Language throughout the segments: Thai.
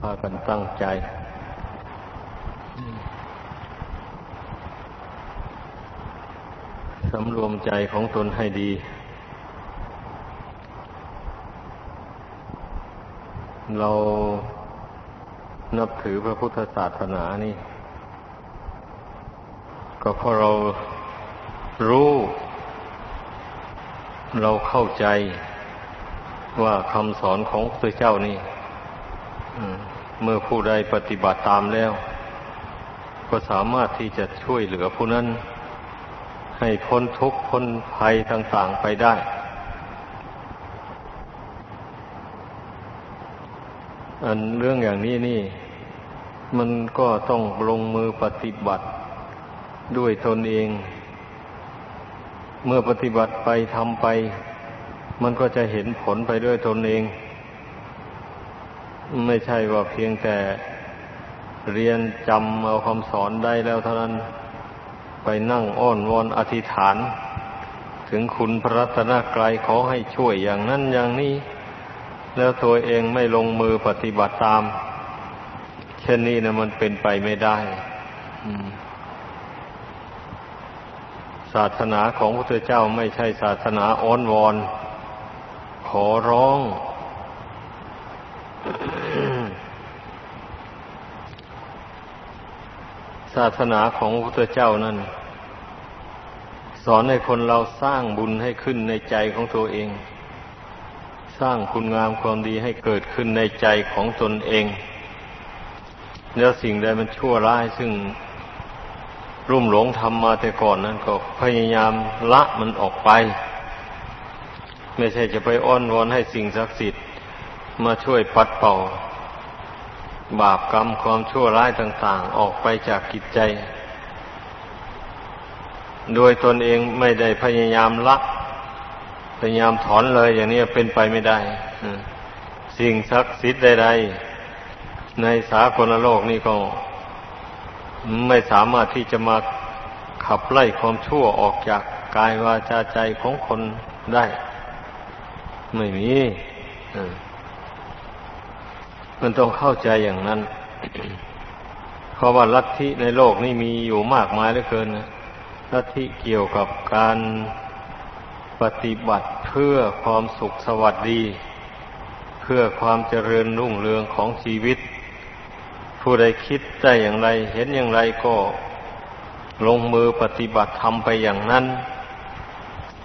พากันตั้งใจ สำรวมใจของตนให้ดี เรานับถือพระพุทธศาสนานี่ ก็เพราะเรารู้ เราเข้าใจว่าคำสอนของพระเจ้านี่ เมื่อผู้ใดปฏิบัติตามแล้ว ก็สามารถที่จะช่วยเหลือผู้นั้น ให้พ้นทุกข์พ้นภัยต่างๆไปได้ อันเรื่องอย่างนี้นี่ มันก็ต้องลงมือปฏิบัติด้วยตนเอง เมื่อปฏิบัติไปทำไป มันก็จะเห็นผลไปด้วยตนเอง ไม่ใช่ว่าเพียงแต่เรียนจำเอาคำสอนได้แล้วเท่านั้นไปนั่งอ้อนวอนอธิษฐาน ถึงคุณพระรัตนกรายขอให้ช่วยอย่างนั้นอย่างนี้ แล้วตัวเองไม่ลงมือปฏิบัติตาม เช่นนี้นะมันเป็นไปไม่ได้ศาสนาของพระเจ้าไม่ใช่ศาสนาอ้อนวอน ขอร้อง ศาสนาของพระพุทธเจ้านั้นสอนให้คนเราสร้างบุญให้ขึ้นในใจของตัวเอง สร้างคุณงามความดีให้เกิดขึ้นในใจของตนเอง แล้วสิ่งใดมันชั่วร้ายซึ่งรุ่มหลงทำมาแต่ก่อนนั้นก็พยายามละมันออกไป ไม่ใช่จะไปอ้อนวอนให้สิ่งศักดิ์สิทธิ์มาช่วยปัดเป่า บาปกรรมความชั่วร้ายต่าง ๆ ออกไปจากกิจใจ โดยตนเองไม่ได้พยายามละพยายามถอนเลยอย่างนี้เป็นไปไม่ได้ สิ่งศักดิ์สิทธิ์ใด ๆ ในสากลโลกนี้ก็ ไม่สามารถที่จะมาขับไล่ความชั่วออกจากกายวาจาใจของคนได้ ไม่มี มันต้องเข้าใจอย่างนั้น เพราะว่าลัทธิในโลกนี้มีอยู่มากมายเหลือเกินนะลัทธิเกี่ยวกับการปฏิบัติเพื่อความสุขสวัสดี เพื่อความเจริญรุ่งเรืองของชีวิต ผู้ใดคิดได้อย่างไร เห็นอย่างไรก็ลงมือปฏิบัติทำไปอย่างนั้น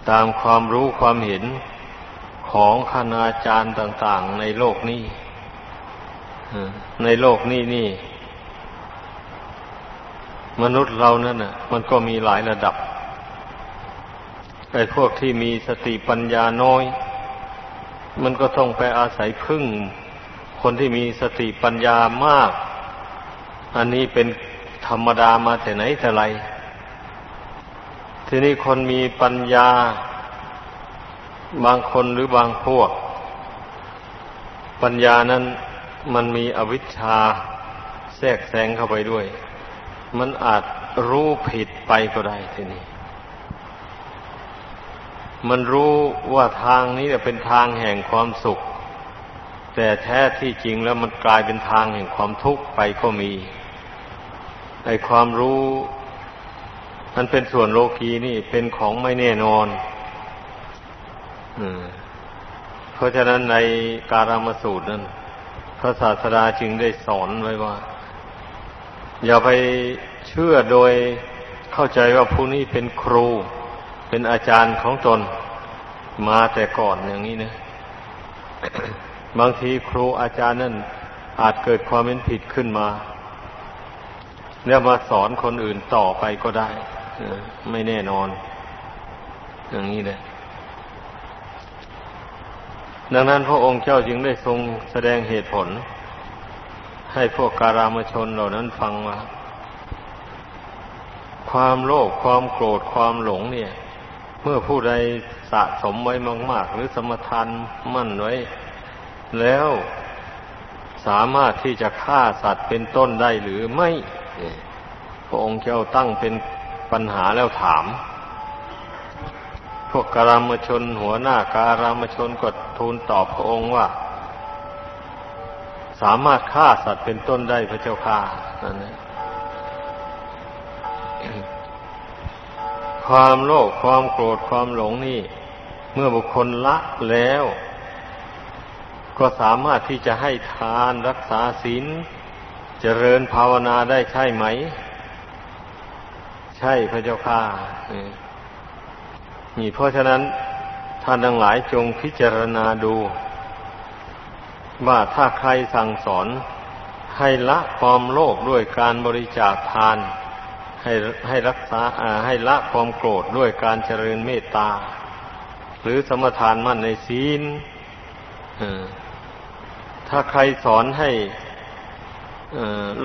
ตามความรู้ความเห็นของคณาจารย์ต่าง ๆ ในโลกนี้ ในโลกนี้นี่ มนุษย์เรานั่นน่ะ มันก็มีหลายระดับไอ้พวกที่มีสติปัญญาน้อย มันก็ต้องไปอาศัยพึ่ง คนที่มีสติปัญญามาก อันนี้เป็นธรรมดามาแต่ไหนแต่ไร ทีนี้คนมีปัญญา บางคนหรือบางพวก ปัญญานั้น มันมีอวิชชาแทรกแซงเข้าไปด้วย มันอาจรู้ผิดไปก็ได้ทีนี้ มันรู้ว่าทางนี้เป็นทางแห่งความสุข แต่แท้ที่จริงแล้วมันกลายเป็นทางแห่งความทุกข์ไปก็มี ไอความรู้มันเป็นส่วนโลกีนี่เป็นของไม่แน่นอนอเพราะฉะนั้นในการามสูตรนั้น ระศาสดาจึงได้สอนไว้ว่า อย่าไปเชื่อโดยเข้าใจว่าผู้นี้เป็นครู เป็นอาจารย์ของตนมาแต่ก่อนอย่างนี้นะบางทีครูอาจารย์นั่นอาจเกิดความเป็นผิดขึ้นมา แล้วมาสอนคนอื่นต่อไปก็ได้ไม่แน่นอน อย่างนี้เลย ดังนั้นพระองค์เจ้าจึงได้ทรงแสดงเหตุผล ให้พวกการามชนเหล่านั้นฟังว่าความโลภความโกรธความหลงเนี่ย เมื่อผู้ใดสะสมไว้มาก ๆ หรือสมทานมั่นไว้ แล้วสามารถที่จะฆ่าสัตว์เป็นต้นได้หรือไม่ พระองค์เจ้าตั้งเป็นปัญหาแล้วถาม วกการามชนหัวหน้าการามชนก็ทูลตอบพระองค์ว่า สามารถฆ่าสัตว์เป็นต้นได้พระเจ้าค่ะนั่นความโลภความโกรธความหลงนี่ เมื่อบุคคลละแล้ว ก็สามารถที่จะให้ทานรักษาศีลเจริญภาวนาได้ใช่ไหม ใช่พระเจ้าค่ะ นี่เพราะฉะนั้นท่านทั้งหลายจงพิจารณาดู ว่าถ้าใครสั่งสอนให้ละความโลภด้วยการบริจาคทาน ให้ให้รักษาให้ละความโกรธด้วยการเจริญเมตตา หรือสมทานมั่นในศีลถ้าใครสอนให้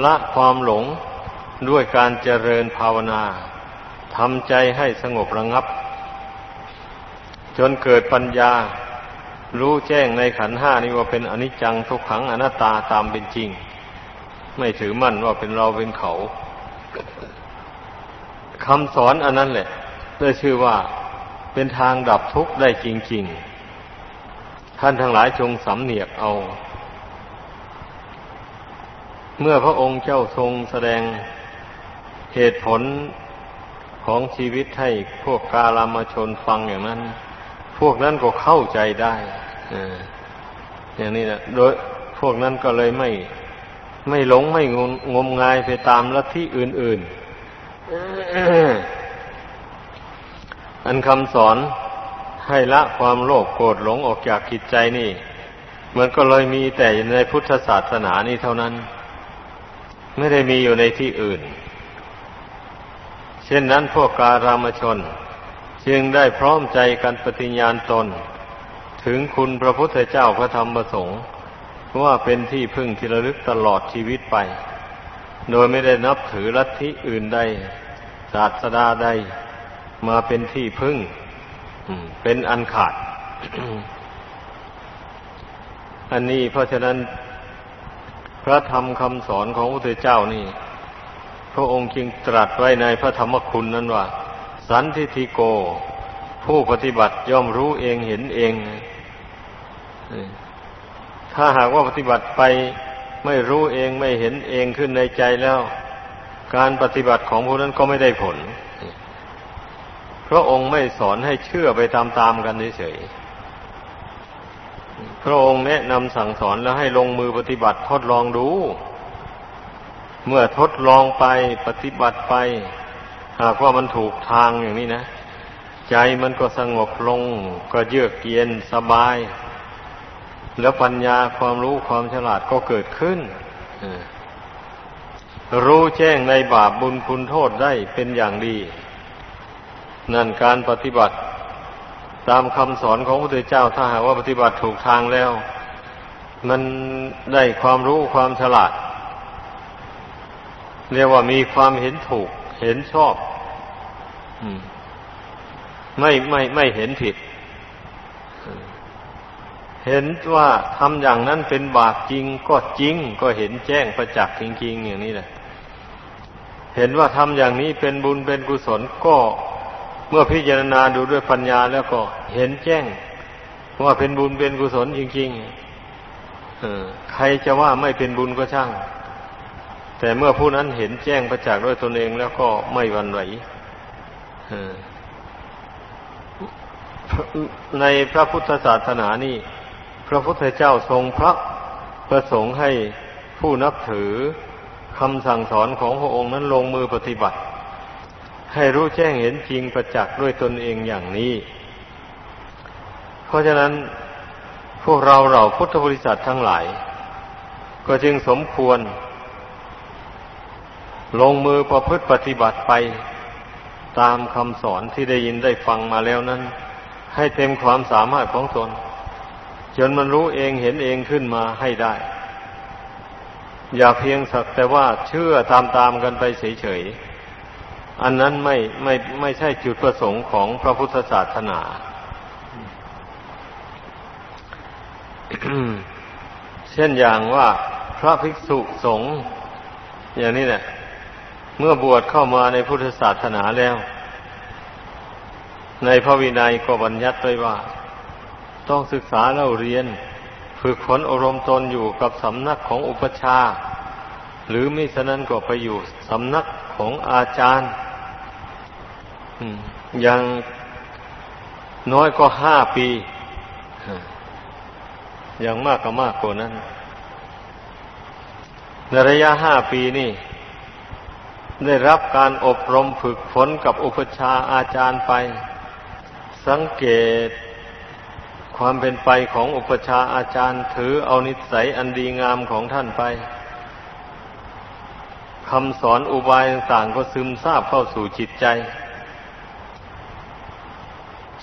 ละความหลงด้วยการเจริญภาวนาทำใจให้สงบระงับ จนเกิดปัญญา รู้แจ้งในขันห้านี้ว่าเป็นอนิจจังทุกขังอนัตตาตามเป็นจริง ไม่ถือมั่นว่าเป็นเราเป็นเขาคำสอนอันนั้นแหละได้ชื่อว่าเป็นทางดับทุกข์ได้จริง ๆ ท่านทั้งหลายจงสำเนียกเอา เมื่อพระองค์เจ้าทรงแสดงเหตุผลของชีวิตให้พวกกาลามชนฟังอย่างนั้น พวกนั้นก็เข้าใจได้อย่างนี้นะโดยพวกนั้นก็เลยไม่ ไม่หลงไม่งงมงายไปตามลัทธิอื่นๆ อันคำสอนให้ละความโลภโกรธหลงออกจากจิตใจนี่มันก็เลยมีแต่ในพุทธศาสนานี่เท่านั้น ไม่ได้มีอยู่ในที่อื่น เช่นนั้นพวกการามชน จึงได้พร้อมใจกันปฏิญญาณตน ถึงคุณพระพุทธเจ้าพระธรรมประสงค์ว่าเป็นที่พึ่งที่ระลึกตลอดชีวิตไป โดยไม่ได้นับถือลัทธิอื่นใดศาสดาใดมาเป็นที่พึ่งเป็นอันขาด อันนี้เพราะฉะนั้น พระธรรมคำสอนของพระพุทธเจ้านี่ พระองค์จึงตรัสไว้ในพระธรรมคุณนั้นว่า สันทิทิโก ผู้ปฏิบัติย่อมรู้เองเห็นเอง ถ้าหากว่าปฏิบัติไปไม่รู้เองไม่เห็นเองขึ้นในใจแล้ว การปฏิบัติของผู้นั้นก็ไม่ได้ผล พระองค์ไม่สอนให้เชื่อไปตามๆกันเฉยพระองค์แนะนำสั่งสอนแล้วให้ลงมือปฏิบัติทดลองดู เมื่อทดลองไปปฏิบัติไป หากว่ามันถูกทางอย่างนี้นะ ใจมันก็สงบลง ก็เยือกเย็นสบาย แล้วปัญญาความรู้ความฉลาดก็เกิดขึ้นรู้แจ้งในบาปบุญคุณโทษได้เป็นอย่างดี นั่นการปฏิบัติ ตามคำสอนของพระพุทธเจ้าถ้าหากว่าปฏิบัติถูกทางแล้ว มันได้ความรู้ความฉลาด เรียกว่ามีความเห็นถูก เห็นชอบไม่ไม่ไม่เห็นผิด เห็นว่าทำอย่างนั้นเป็นบาปจริงก็จริง ก็เห็นแจ้งประจักษ์จริงๆอย่างนี้แหละ เห็นว่าทำอย่างนี้เป็นบุญเป็นกุศลก็เมื่อพิจารณาดูด้วยปัญญาแล้วก็เห็นแจ้งว่าเป็นบุญเป็นกุศลจริงๆใครจะว่าไม่เป็นบุญก็ช่าง แต่เมื่อผู้นั้นเห็นแจ้งประจักษ์ด้วยตนเองแล้วก็ไม่วันไหวในพระพุทธศาสนานี่ พระพุทธเจ้าทรงพระประสงค์ให้ผู้นับถือคำสั่งสอนของพระองค์นั้นลงมือปฏิบัติ ให้รู้แจ้งเห็นจริงประจักษ์ด้วยตนเองอย่างนี้ เพราะฉะนั้นพวกเราเราพุทธบริษัททั้งหลาย ก็จึงสมควร ลงมือประพฤติปฏิบัติไป ตามคำสอนที่ได้ยินได้ฟังมาแล้วนั้น ให้เต็มความสามารถของตน จนมันรู้เองเห็นเองขึ้นมาให้ได้ อย่าเพียงสักแต่ว่าเชื่อตามๆกันไปเฉยๆ อันนั้นไม่ไม่ไม่ใช่จุดประสงค์ของพระพุทธศาสนาเช่นอย่างว่าพระภิกษุสงฆ์อย่างนี้แหละ เมื่อบวชเข้ามาในพุทธศาสนาแล้ว ในพระวินัยก็บัญญัติไว้ว่า ต้องศึกษาเล่าเรียน ฝึกฝนอบรมณ์ตนอยู่กับสำนักของอุปชา หรือมิฉะนั้นก็ไปอยู่สำนักของอาจารย์อย่างน้อยก็ห้าปี อย่างมากก็มากกว่านั้นในระยะห้าปีนี่ ได้รับการอบรมฝึกฝนกับอุปชาอาจารย์ไป สังเกตความเป็นไปของอุปชาอาจารย์ถือเอานิสัยอันดีงามของท่านไปคำสอนอุบายต่างก็ซึมซาบเข้าสู่จิตใจ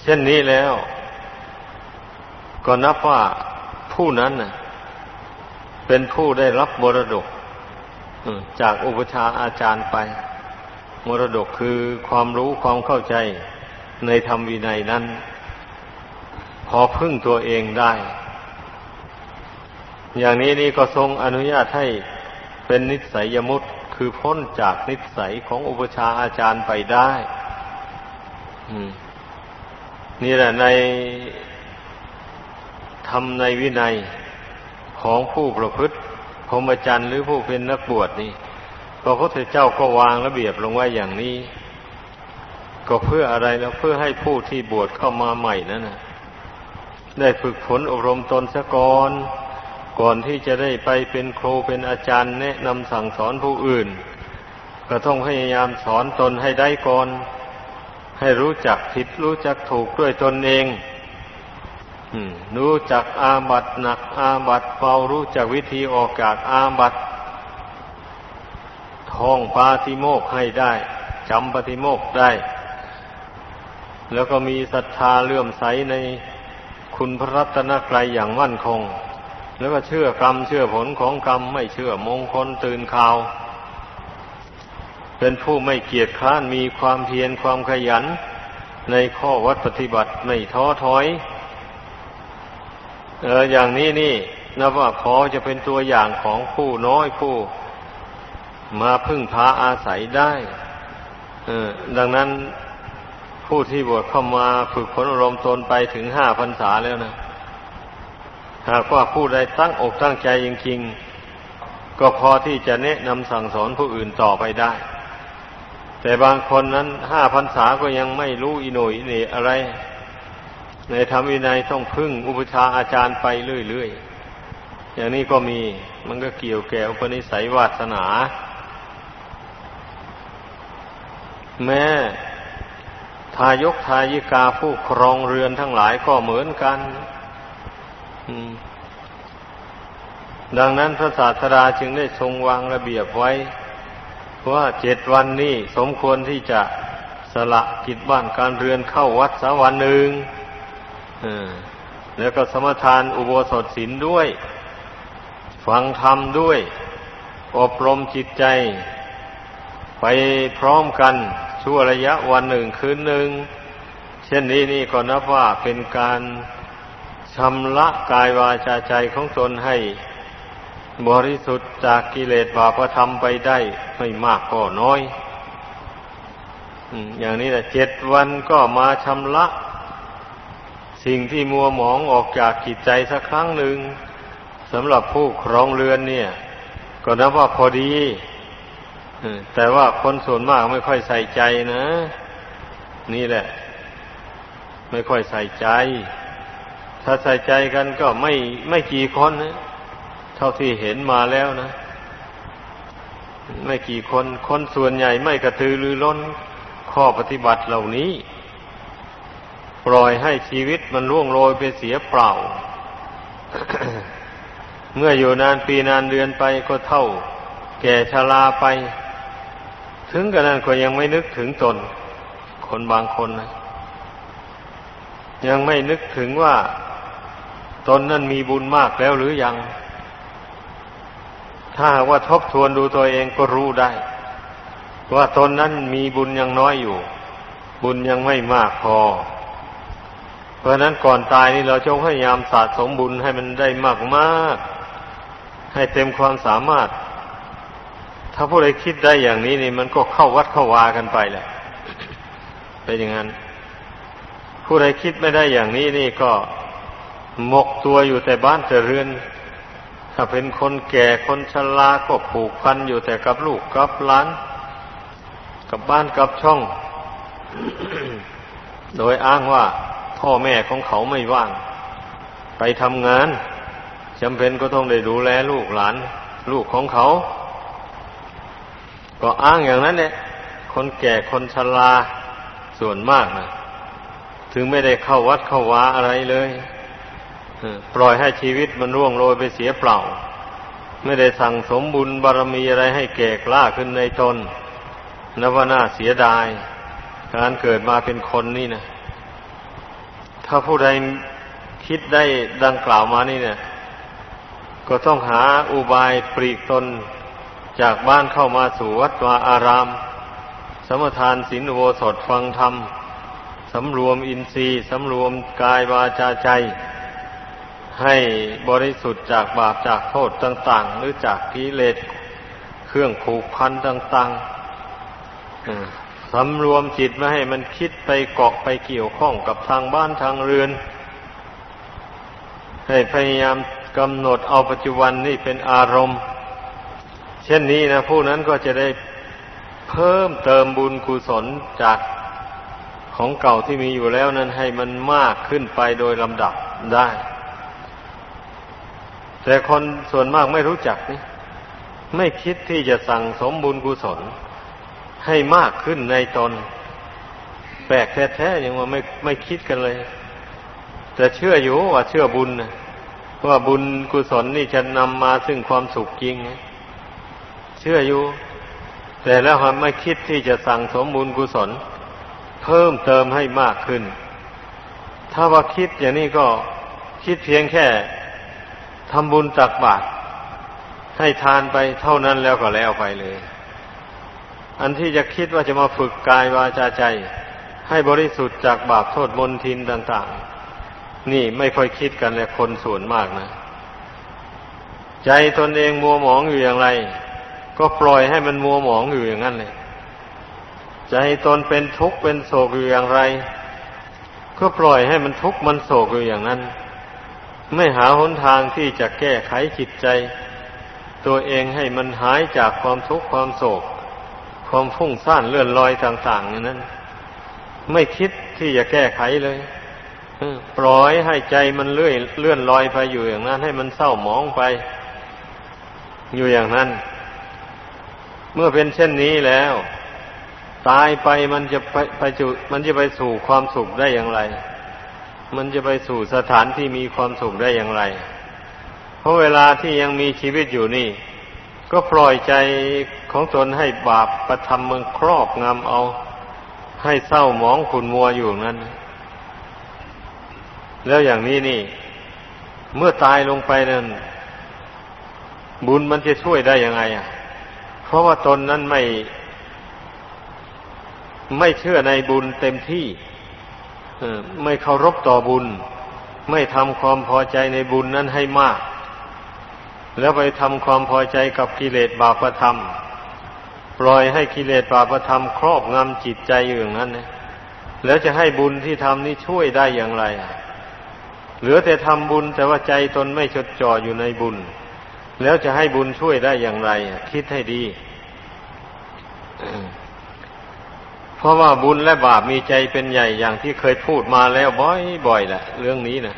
เช่นนี้แล้ว ก็นับว่าผู้นั้นเป็นผู้ได้รับมรดก จากอุปชาอาจารย์ไป มรดกคือความรู้ความเข้าใจในธรรมวินัยนั้น พอพึ่งตัวเองได้ อย่างนี้นี่ก็ทรงอนุญาตให้เป็นนิสัยยมุตคือพ้นจากนิสัยของอุปชาอาจารย์ไปได้นี่แหละในทำในวินัยของผู้ประพฤติ พรหมจรรย์หรือผู้เป็นนักบวชนี่พระพุทธเจ้าก็วางระเบียบลงไว้อย่างนี้ ก็เพื่ออะไรแล้วเพื่อให้ผู้ที่บวชเข้ามาใหม่นั่นนะได้ฝึกฝนอบรมตนซะก่อนก่อนที่จะได้ไปเป็นครูเป็นอาจารย์ แนะนำสั่งสอนผู้อื่น ก็ต้องพยายามสอนตนให้ได้ก่อน ให้รู้จักผิดรู้จักถูกด้วยตนเอง รู้จักอาบัตหนัก อาบัตเบารู้จักวิธีออกจากอาบัตท่องปาติโมกให้ได้จำปาติโมกได้ แล้วก็มีศรัทธาเลื่อมใสในคุณพระรัตนกรัยอย่างมั่นคง แล้วก็เชื่อกรรมเชื่อผลของกรรมไม่เชื่อมงคลตื่นข่าว เป็นผู้ไม่เกียจคร้านมีความเพียรความขยัน ในข้อวัดปฏิบัติไม่ท้อถอย เอออย่างนี้นี่นับว่าพอจะเป็นตัวอย่างของผู้น้อยผู้ มาพึ่งพาอาศัยได้เออดังนั้นผู้ที่บวชเข้ามาฝึกฝนอารมณ์ตนไปถึงห้าพรรษาแล้วนะหากว่าผู้ใดตั้งอกตั้งใจจริงๆก็พอที่จะแนะนำสั่งสอนผู้อื่นต่อไปได้ แต่บางคนนั้นห้าพรรษาก็ยังไม่รู้อิโนอินี่อะไร ในธรรมวินัยต้องพึ่งอุปชาอาจารย์ไปเรื่อยๆ อย่างนี้ก็มีมันก็เกี่ยวแก่อุปนิสัยวาสนา แม้ทายกทายิกาผู้ครองเรือนทั้งหลายก็เหมือนกันดังนั้นพระศาสดาจึงได้ทรงวางระเบียบไว้ ว่าเจ็ดวันนี้สมควรที่จะสละกิจบ้านการเรือนเข้าวัดสักวันหนึ่ง แล้วก็สมทานอุโบสถศีลด้วย ฟังธรรมด้วย อบรมจิตใจ ไปพร้อมกันชั่วระยะวันหนึ่งคืนหนึ่ง เช่นนี้นี่ก็นับว่าเป็นการชำระกายวาจาใจของตนให้ บริสุทธิ์จากกิเลสบาปธรรมไปได้ไม่มากก็น้อยอย่างนี้แหละเจ็ดวันก็มาชำระ สิ่งที่มัวหมองออกจากกิจใจสักครั้งหนึ่งสำหรับผู้ครองเรือนเนี่ย ก็นับว่าพอดีแต่ว่าคนส่วนมากไม่ค่อยใส่ใจนะ นี่แหละ ไม่ค่อยใส่ใจ ถ้าใส่ใจกันก็ไม่ไม่กี่คนนะเท่าที่เห็นมาแล้วนะ ไม่กี่คน คนส่วนใหญ่ไม่กระตือรือร้นข้อปฏิบัติเหล่านี้ ปล่อยให้ชีวิตมันล่วงโรยไปเสียเปล่า เมื่ออยู่นานปีนานเดือนไปก็เท่า แก่ชราไป ถึงกระนั้นก็ยังไม่นึกถึงตน คนบางคนนะยังไม่นึกถึงว่าตนนั้นมีบุญมากแล้วหรือยัง ถ้าว่าทบทวนดูตัวเองก็รู้ได้ ว่าตนนั้นมีบุญยังน้อยอยู่ บุญยังไม่มากพอ เพราะนั้นก่อนตายนี่เราจงพยายามสะสมบุญให้มันได้มากมากให้เต็มความสามารถ ถ้าผู้ใดคิดได้อย่างนี้นี่ มันก็เข้าวัดเข้าวากันไปแหละเป็นอย่างนั้น ผู้ใดคิดไม่ได้อย่างนี้นี่ก็หมกตัวอยู่แต่บ้านแต่เรือน ถ้าเป็นคนแก่คนชราก็ผูกพันอยู่แต่กับลูกกับหลาน กับบ้านกับช่อง โดยอ้างว่า พ่อแม่ของเขาไม่ว่าง ไปทำงานจำเป็นก็ต้องได้ดูแลลูกหลาน ลูกของเขา ก็อ้างอย่างนั้นเนี่ยคนแก่คนชราส่วนมากนะถึงไม่ได้เข้าวัดเข้าวาอะไรเลยปล่อยให้ชีวิตมันร่วงโรยไปเสียเปล่า ไม่ได้สั่งสมบุญบารมีอะไรให้แก่กล้าขึ้นในตนนับว่าน่าเสียดาย การเกิดมาเป็นคนนี่นะ ถ้าผู้ใดคิดได้ดังกล่าวมานี่เนี่ย ก็ต้องหาอุบายปรีกตนจากบ้านเข้ามาสู่วัดวาอาราม สมทานศีลโวสดฟังธรรมสำรวมอินทรีย์สำรวมกายวาจาใจ ให้บริสุทธิ์จากบาปจากโทษต่าง ๆ หรือจากกิเลสเครื่องผูกพันต่าง ๆ สำรวมจิตไม่ให้มันคิดไปเกาะไปเกี่ยวข้องกับทางบ้านทางเรือน ให้พยายามกำหนดเอาปัจจุบันนี่เป็นอารมณ์ เช่นนี้นะผู้นั้นก็จะได้เพิ่มเติมบุญกุศลจากของเก่าที่มีอยู่แล้วนั้นให้มันมากขึ้นไปโดยลำดับได้ แต่คนส่วนมากไม่รู้จักนี่ไม่คิดที่จะสั่งสมบุญกุศล ให้มากขึ้นในตน แปลกแท้ๆยังว่าไม่ไม่คิดกันเลย แต่เชื่ออยู่ว่าเชื่อบุญนะว่าบุญกุศลนี่จะนำมาซึ่งความสุขจริง เชื่ออยู่ แต่แล้วไม่คิดที่จะสั่งสมบุญกุศล เพิ่มเติมให้มากขึ้น ถ้าว่าคิดอย่างนี้ก็คิดเพียงแค่ทำบุญตักบาตรให้ทานไปเท่านั้นแล้วก็แล้วไปเลย อันที่จะคิดว่าจะมาฝึกกายวาจาใจ ให้บริสุทธิ์จากบาปโทษมนทินต่าง ๆ นี่ไม่ค่อยคิดกันเลยคนส่วนมากนะ ใจตนเองมัวหมองอยู่อย่างไร ก็ปล่อยให้มันมัวหมองอยู่อย่างนั้นเลยใจตนเป็นทุกข์เป็นโศกอยู่อย่างไร ก็ปล่อยให้มันทุกข์มันโศกอยู่อย่างนั้น ไม่หาหนทางที่จะแก้ไขจิตใจ ตัวเองให้มันหายจากความทุกข์ความโศก ความฟุ้งซ่านเลื่อนลอยต่างๆอย่างนั้น ไม่คิดที่จะแก้ไขเลยปล่อยให้ใจมันเลื่อยเลื่อนลอยไปอยู่อย่างนั้น ให้มันเศร้าหมองไป อยู่อย่างนั้น เมื่อเป็นเช่นนี้แล้ว ตายไปมันจะไปไปจุมันจะไปสู่ความสุขได้อย่างไร มันจะไปสู่สถานที่มีความสุขได้อย่างไร เพราะเวลาที่ยังมีชีวิตอยู่นี่ ก็ปล่อยใจของตนให้บาปประทำเมืองครอบงำเอา ให้เศร้าหมองขุนมัวอยู่นั้น แล้วอย่างนี้นี่ เมื่อตายลงไปนั้นบุญมันจะช่วยได้ยังไงอะ เพราะว่าตนนั้นไม่ ไม่เชื่อในบุญเต็มที่ไม่เคารพต่อบุญ ไม่ทำความพอใจในบุญนั้นให้มาก แล้วไปทำความพอใจกับกิเลสบาปธรรม ปล่อยให้กิเลสบาปธรรมครอบงำจิตใจอยู่อย่างนั้นนะแล้วจะให้บุญที่ทำนี้ช่วยได้อย่างไรอะเหลือแต่ทำบุญแต่ว่าใจตนไม่จดจ่ออยู่ในบุญ แล้วจะให้บุญช่วยได้อย่างไร คิดให้ดี เพราะว่าบุญและบาปมีใจเป็นใหญ่อย่างที่เคยพูดมาแล้วบ่อยๆแหละเรื่องนี้นะ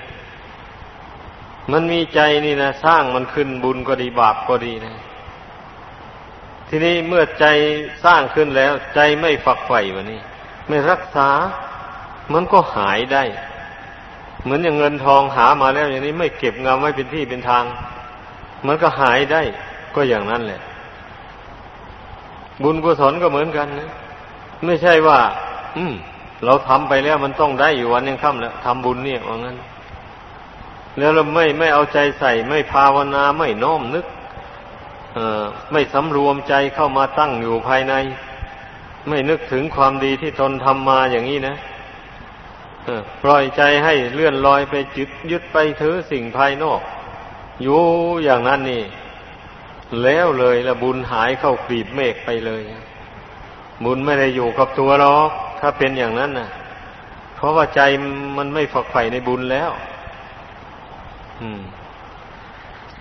มันมีใจนี่นะสร้างมันขึ้นบุญก็ดีบาปก็ดีนะ ทีนี้เมื่อใจสร้างขึ้นแล้ว ใจไม่ฝักใฝ่วะนี่ไม่รักษา มันก็หายได้ เหมือนอย่างเงินทองหามาแล้วอย่างนี้ไม่เก็บงำไว้เป็นที่เป็นทาง มันก็หายได้ก็อย่างนั้นแหละ บุญกุศลก็เหมือนกันนะไม่ใช่ว่า อืมเราทำไปแล้วมันต้องได้อยู่วันยังค่ำแล้วทำบุญเนี่ยว่างั้น แล้วเราไม่ไม่เอาใจใส่ ไม่ภาวนาไม่น้อมนึกเออไม่สำรวมใจเข้ามาตั้งอยู่ภายใน ไม่นึกถึงความดีที่ตนทำมาอย่างนี้นะปล่อยใจให้เลื่อนลอยไปยึดยึดไปถือสิ่งภายนอก อยู่อย่างนั้นนี่ แล้วเลยละบุญหายเข้ากรีบเมฆไปเลย บุญไม่ได้อยู่กับตัวหรอก ถ้าเป็นอย่างนั้นน่ะ เพราะว่าใจมันไม่ฝักใฝ่ในบุญแล้ว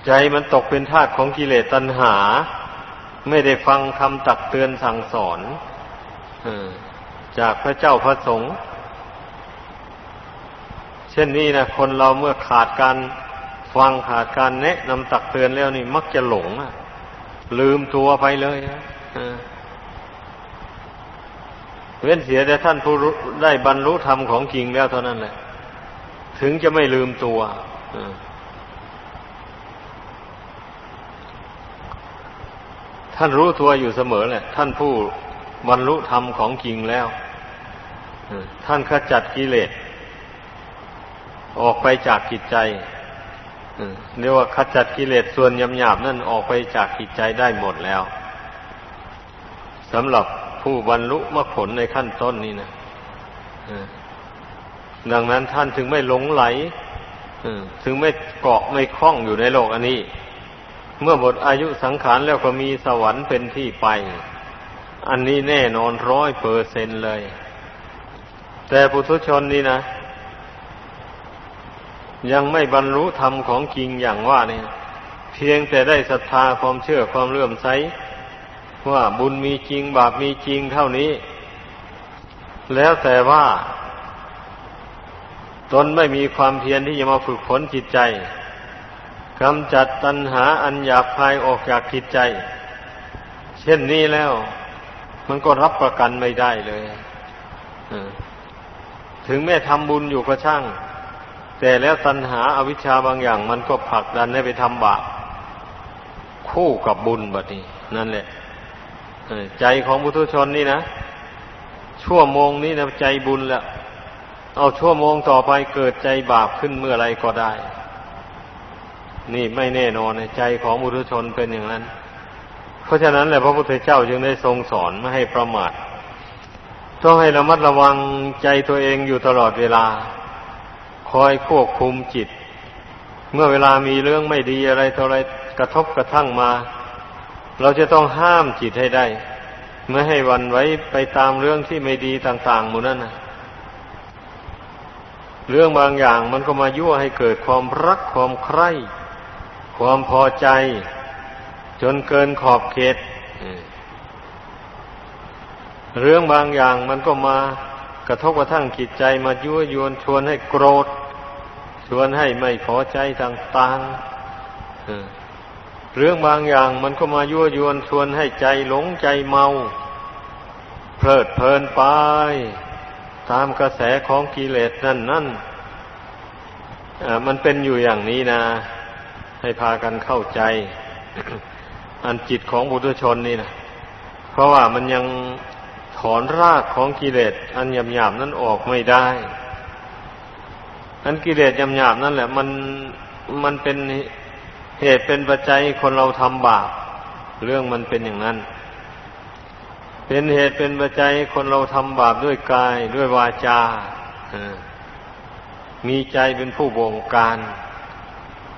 ใจมันตกเป็นทาสของกิเลสตัณหา ไม่ได้ฟังคำตักเตือนสั่งสอนจากพระเจ้าพระสงฆ์เช่นนี้นะคนเราเมื่อขาดการฟังขาดการแนะนำตักเตือนแล้วนี่ มักจะหลงลืมตัวไปเลยเว้นเสียแต่ท่านผู้ได้บรรลุธรรมของจริงแล้วเท่านั้นแหละ ถึงจะไม่ลืมตัว ท่านรู้ตัวอยู่เสมอแหละ ท่านผู้บรรลุธรรมของจริงแล้ว ท่านขจัดกิเลสออกไปจากจิตใจเรียกว่าขจัดกิเลสส่วนหยาบนั่นออกไปจากจิตใจได้หมดแล้วสำหรับผู้บรรลุมรรคผลในขั้นต้นนี้นะดังนั้นท่านถึงไม่หลงไหลถึงไม่เกาะไม่คล้องอยู่ในโลกอันนี้ เมื่อหมดอายุสังขารแล้วก็มีสวรรค์เป็นที่ไป อันนี้แน่นอนร้อยเปอร์เซนเลย แต่ปุถุชนนี่นะ ยังไม่บรรลุธรรมของจริงอย่างว่าเนี่ย เพียงแต่ได้ศรัทธาความเชื่อความเลื่อมใสว่าบุญมีจริงบาปมีจริงเท่านี้ แล้วแต่ว่า ตนไม่มีความเพียรที่จะมาฝึกฝนจิตใจ กำจัดตัณหาอันหยาบคายออกจากจิตใจ เช่นนี้แล้ว มันก็รับประกันไม่ได้เลยถึงแม้ทำบุญอยู่ก็ช่าง แต่แล้วตัณหาอาวิชชาบางอย่าง มันก็ผลักดันให้ไปทำบาปคู่กับบุญแบบนี้ นั่นแหละใจของบุตุชนนี่นะชั่วโมงนี้นะใจบุญแล้วเอาชั่วโมงต่อไปเกิดใจบาปขึ้นเมื่อไรก็ได้ นี่ไม่แน่นอนใจของบุตุชนเป็นอย่างนั้น เพราะฉะนั้นแหละพระพุทธเจ้าจึงได้ทรงสอนไม่ให้ประมาทต้องให้ระมัดระวังใจตัวเองอยู่ตลอดเวลา คอยควบคุมจิต เมื่อเวลามีเรื่องไม่ดีอะไรต่ออะไรกระทบกระทั่งมา เราจะต้องห้ามจิตให้ได้ ไม่ให้วันไว้ไปตามเรื่องที่ไม่ดีต่างๆหมู่นั้นนะเรื่องบางอย่างมันก็มายั่วให้เกิดความรักความใคร่ ความพอใจ จนเกินขอบเขตเรื่องบางอย่างมันก็มากระทบกระทั่งจิตใจมายั่วยวนชวนให้โกรธ ชวนให้ไม่พอใจต่างๆเรื่องบางอย่างมันก็มายั่วยวนชวนให้ใจหลงใจเมา เพลิดเพลินไป ตามกระแสของกิเลสนั่นนั่นมันเป็นอยู่อย่างนี้นะ ให้พากันเข้าใจ อันจิตของบุตุชนนี่นะเพราะว่ามันยังถอนรากของกิเลสอันหยาบๆนั้นออกไม่ได้อันกิเลสหยาบๆนั่นแหละ มันมันเป็นเหตุเป็นปัจจัยคนเราทำบาปเรื่องมันเป็นอย่างนั้น เป็นเหตุเป็นปัจจัยคนเราทำบาปด้วยกายด้วยวาจามีใจเป็นผู้บงการ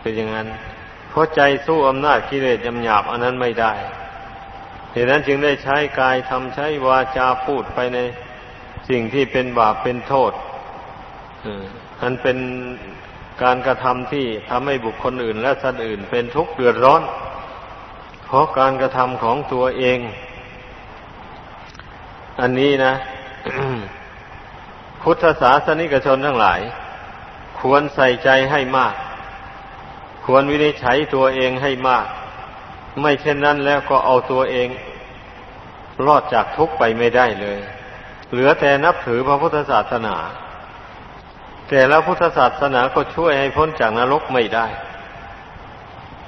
เป็นอย่างนั้น เพราะใจสู้อำนาจกิเลสยำหยาบอันนั้นไม่ได้เหตุนั้นจึงได้ใช้กายทำใช้วาจาพูดไปในสิ่งที่เป็นบาปเป็นโทษอันเป็นการกระทำที่ทำให้บุคคลอื่น และสัตว์อื่น เป็นทุกข์เดือดร้อน เพราะการกระทำของตัวเอง อันนี้นะพุทธศาสนิกชนทั้งหลาย ควรใส่ใจให้มาก ควรวินิจฉัยตัวเองให้มาก ไม่เช่นนั้นแล้วก็เอาตัวเอง รอดจากทุกข์ไปไม่ได้เลย เหลือแต่นับถือพระพุทธศาสนา แต่แล้วพุทธศาสนาก็ช่วยให้พ้นจากนรกไม่ได้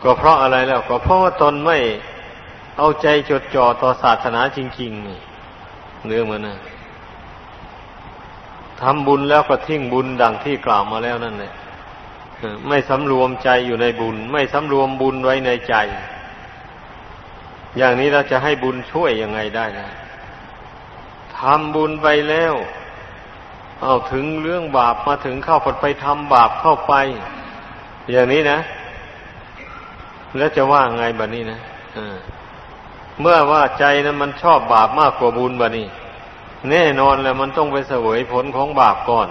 ก็เพราะอะไรแล้ว ก็เพราะว่าตนไม่เอาใจจดจ่อต่อศาสนาจริงๆเรื่อมันนะทำบุญแล้วก็ทิ้งบุญดังที่กล่าวมาแล้วนั่นแหละ ไม่สำรวมใจอยู่ในบุญ ไม่สำรวมบุญไว้ในใจ อย่างนี้เราจะให้บุญช่วยยังไงได้นะทำบุญไปแล้ว เอาถึงเรื่องบาปมาถึงเข้าผดไปทำบาปเข้าไป อย่างนี้นะ แล้วจะว่าไงบะนี้นะเมื่อว่าใจนะมันชอบบาปมากกว่าบุญบะนี้ แน่นอนแล้วมันต้องไปเสวยผลของบาปก่อน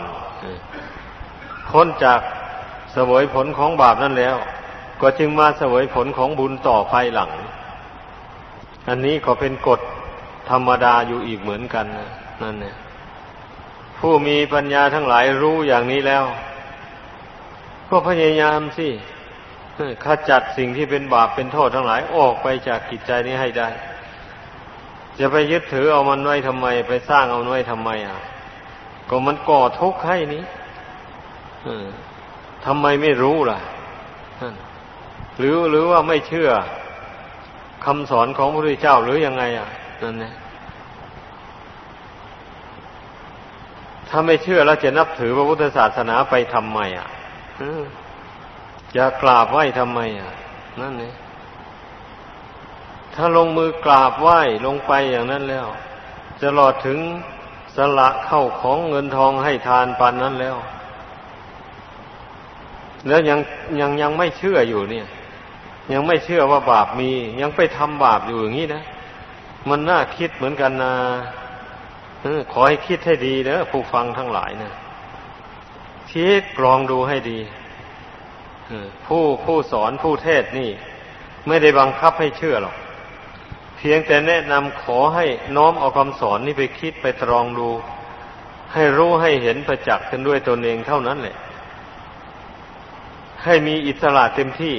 พ้นจาก เสวยผลของบาปนั่นแล้ว ก็จึงมาเสวยผลของบุญต่อภายหลัง อันนี้ก็เป็นกฎธรรมดาอยู่อีกเหมือนกันนะนั่นเนี่ยผู้มีปัญญาทั้งหลายรู้อย่างนี้แล้ว ก็พยายามสิขจัดสิ่งที่เป็นบาปเป็นโทษทั้งหลายออกไปจากจิตใจนี้ให้ได้ จะไปยึดถือเอามันไว้ทำไม ไปสร้างเอาไว้ทำไมอะ ก็มันก่อทุกข์ให้นี้ ทำไมไม่รู้ล่ะ หรือหรือว่าไม่เชื่อคำสอนของพระพุทธเจ้าหรือยังไง อะนั่นนี่ถ้าไม่เชื่อแล้วจะนับถือพระพุทธศาสนาไปทำไมอะจะกราบไหว้ทำไมอะ นั่นเนี่ยถ้าลงมือกราบไหว้ลงไปอย่างนั้นแล้วจะหลอดถึงสละเข้าของเงินทองให้ทานปานนั้นแล้ว แล้วยังยังยังไม่เชื่ออยู่เนี่ย ยังไม่เชื่อว่าบาปมี ยังไปทำบาปอยู่อย่างนี้นะมันน่าคิดเหมือนกันนะขอให้คิดให้ดีนะผู้ฟังทั้งหลายนะคิดกรองดูให้ดีผู้ผู้สอนผู้เทศนี่ ไม่ได้บังคับให้เชื่อหรอก เพียงแต่แนะนำขอให้น้อมเอาคำสอนนี้ไปคิดไปตรองดู ให้รู้ให้เห็นประจักษ์กันด้วยตนเองเท่านั้นแหละ ให้มีอิสระเต็มที่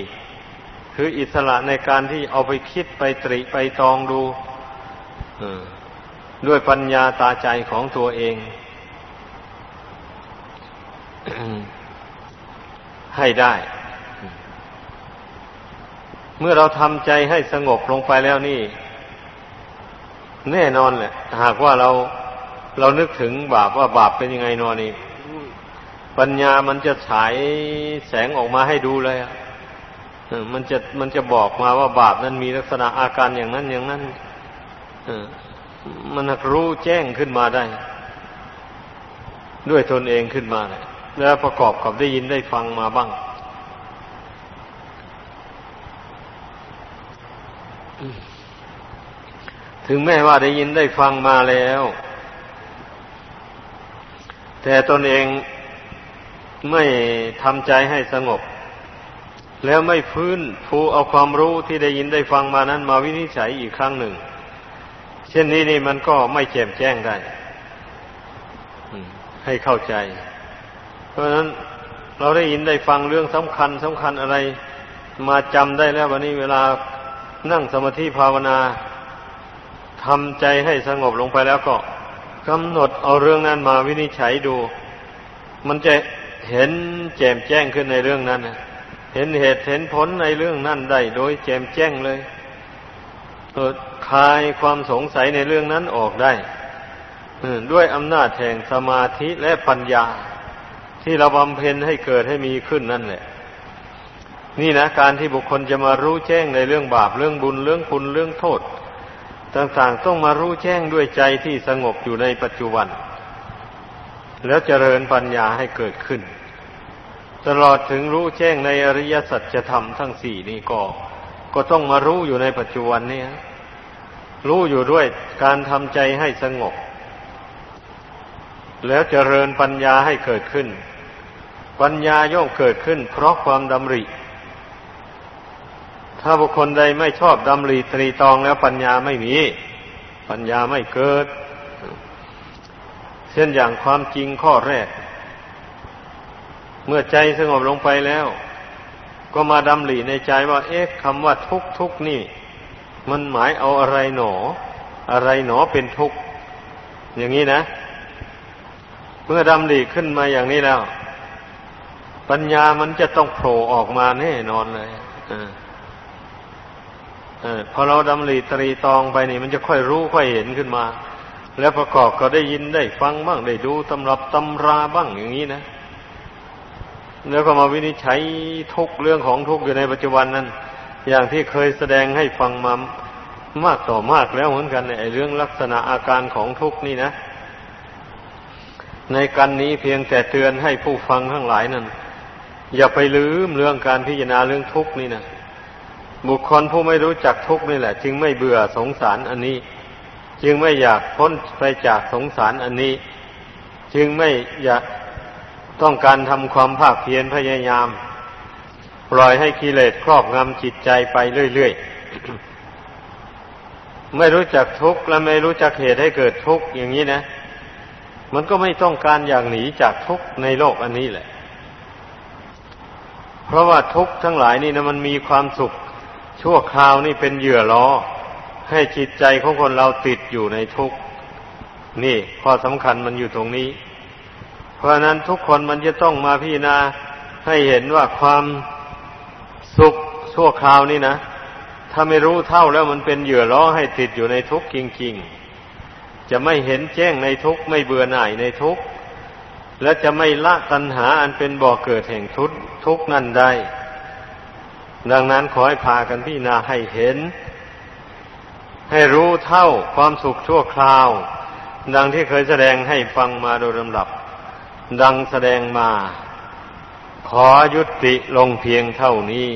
คืออิสระในการที่เอาไปคิดไปตรีไปตองดูด้วยปัญญาตาใจของตัวเอง ให้ได้ เมื่อเราทำใจให้สงบลงไปแล้วนี่ แน่นอนแหละ หากว่าเราเรานึกถึงบาปว่าบาปเป็นยังไงนอนี่ ปัญญามันจะฉายแสงออกมาให้ดูเลยอะมันจะมันจะบอกมาว่าบาปนั้นมีลักษณะอาการอย่างนั้นอย่างนั้นมันรู้แจ้งขึ้นมาได้ ด้วยตนเองขึ้นมาเลยแล้วประกอบกับได้ยินได้ฟังมาบ้างถึงแม้ว่าได้ยินได้ฟังมาแล้ว แต่ตนเอง ไม่ทำใจให้สงบ แล้วไม่ฟื้นฟูเอาความรู้ที่ได้ยินได้ฟังมานั้นมาวินิจฉัยอีกครั้งหนึ่ง เช่นนี้นี่มันก็ไม่แจ่มแจ้งได้ให้เข้าใจ เพราะฉะนั้นเราได้ยินได้ฟังเรื่องสำคัญสำคัญอะไร มาจำได้แล้ววันนี้เวลานั่งสมาธิภาวนาทำใจให้สงบลงไปแล้วก็กำหนดเอาเรื่องนั้นมาวินิจฉัยดู มันจะ เห็นแจ่มแจ้งขึ้นในเรื่องนั้นเห็นเหตุเห็นผลในเรื่องนั้นได้โดยแจ่มแจ้งเลยเกิดคลายความสงสัยในเรื่องนั้นออกได้ด้วยอำนาจแห่งสมาธิและปัญญา ที่เราบำเพ็ญให้เกิดให้มีขึ้นนั่นแหละ นี่นะการที่บุคคลจะมารู้แจ้งในเรื่องบาปเรื่องบุญเรื่องคุณเรื่องโทษ ต่างๆต้องมารู้แจ้งด้วยใจที่สงบอยู่ในปัจจุบัน แล้วเจริญปัญญาให้เกิดขึ้น ตลอดถึงรู้แจ้งในอริยสัจธรรมทั้งสี่นี้ก็ ก็ต้องมารู้อยู่ในปัจจุบันนี้รู้อยู่ด้วยการทำใจให้สงบ แล้วเจริญปัญญาให้เกิดขึ้น ปัญญาย่อมเกิดขึ้น เพราะความดำริ ถ้าบุคคลใดไม่ชอบดำริตรีตองแล้วปัญญาไม่มี ปัญญาไม่เกิด เช่นอย่างความจริงข้อแรก เมื่อใจสงบลงไปแล้ว ก็มาดำริในใจว่า เอ๊ะคำว่าทุกทุกนี่ มันหมายเอาอะไรหนอ อะไรหนอเป็นทุกอย่างนี้นะ เมื่อดำริขึ้นมาอย่างนี้แล้ว ปัญญามันจะต้องโผล่ออกมาแน่นอนเลยออพอเราดำริตรีตองไปนี่ มันจะค่อยรู้ค่อยเห็นขึ้นมา แล้วประกอบก็ได้ยินได้ฟังบ้างได้ดูตำรับตำราบ้างอย่างนี้นะ แล้วก็มาวินิจฉัยทุกเรื่องของทุกอยู่ในปัจจุบันนั้น อย่างที่เคยแสดงให้ฟังมามากต่อมากแล้วเหมือนกันในเรื่องลักษณะอาการของทุกนี่นะ ในกันนี้เพียงแต่เตือนให้ผู้ฟังทั้งหลายนั้นอย่าไปลืมเรื่องการพิจารณาเรื่องทุกนี่นะบุคคลผู้ไม่รู้จักทุกนี่แหละ จึงไม่เบื่อสงสารอันนี้ จึงไม่อยากพ้นไปจากสงสารอันนี้ จึงไม่อยากต้องการทำความภาคเพียรพยายาม ปล่อยให้กิเลสครอบงำจิตใจไปเรื่อยๆ ไม่รู้จักทุกข์และไม่รู้จักเหตุให้เกิดทุกข์อย่างนี้นะ มันก็ไม่ต้องการอย่างหนีจากทุกข์ในโลกอันนี้แหละ เพราะว่าทุกข์ทั้งหลายนี่นะมันมีความสุขชั่วคราวนี่เป็นเหยื่อล้อ ให้จิตใจของคนเราติดอยู่ในทุกข์นี่ข้อสำคัญมันอยู่ตรงนี้ เพราะนั้นทุกคนมันจะต้องมาพิจารณาให้เห็นว่าความสุขชั่วคราวนี่นะถ้าไม่รู้เท่าแล้วมันเป็นเหยื่อล้อให้ติดอยู่ในทุกข์จริง ๆ จะไม่เห็นแจ้งในทุกข์ไม่เบื่อหน่ายในทุกข์และจะไม่ละตัณหาอันเป็นบ่อเกิดแห่งทุกข์ทุกนั่นได้ ดังนั้นขอให้พากันพิจารณาให้เห็น ให้รู้เท่าความสุขชั่วคราว ดังที่เคยแสดงให้ฟังมาโดยลำดับ ดังแสดงมา ขอยุติลงเพียงเท่านี้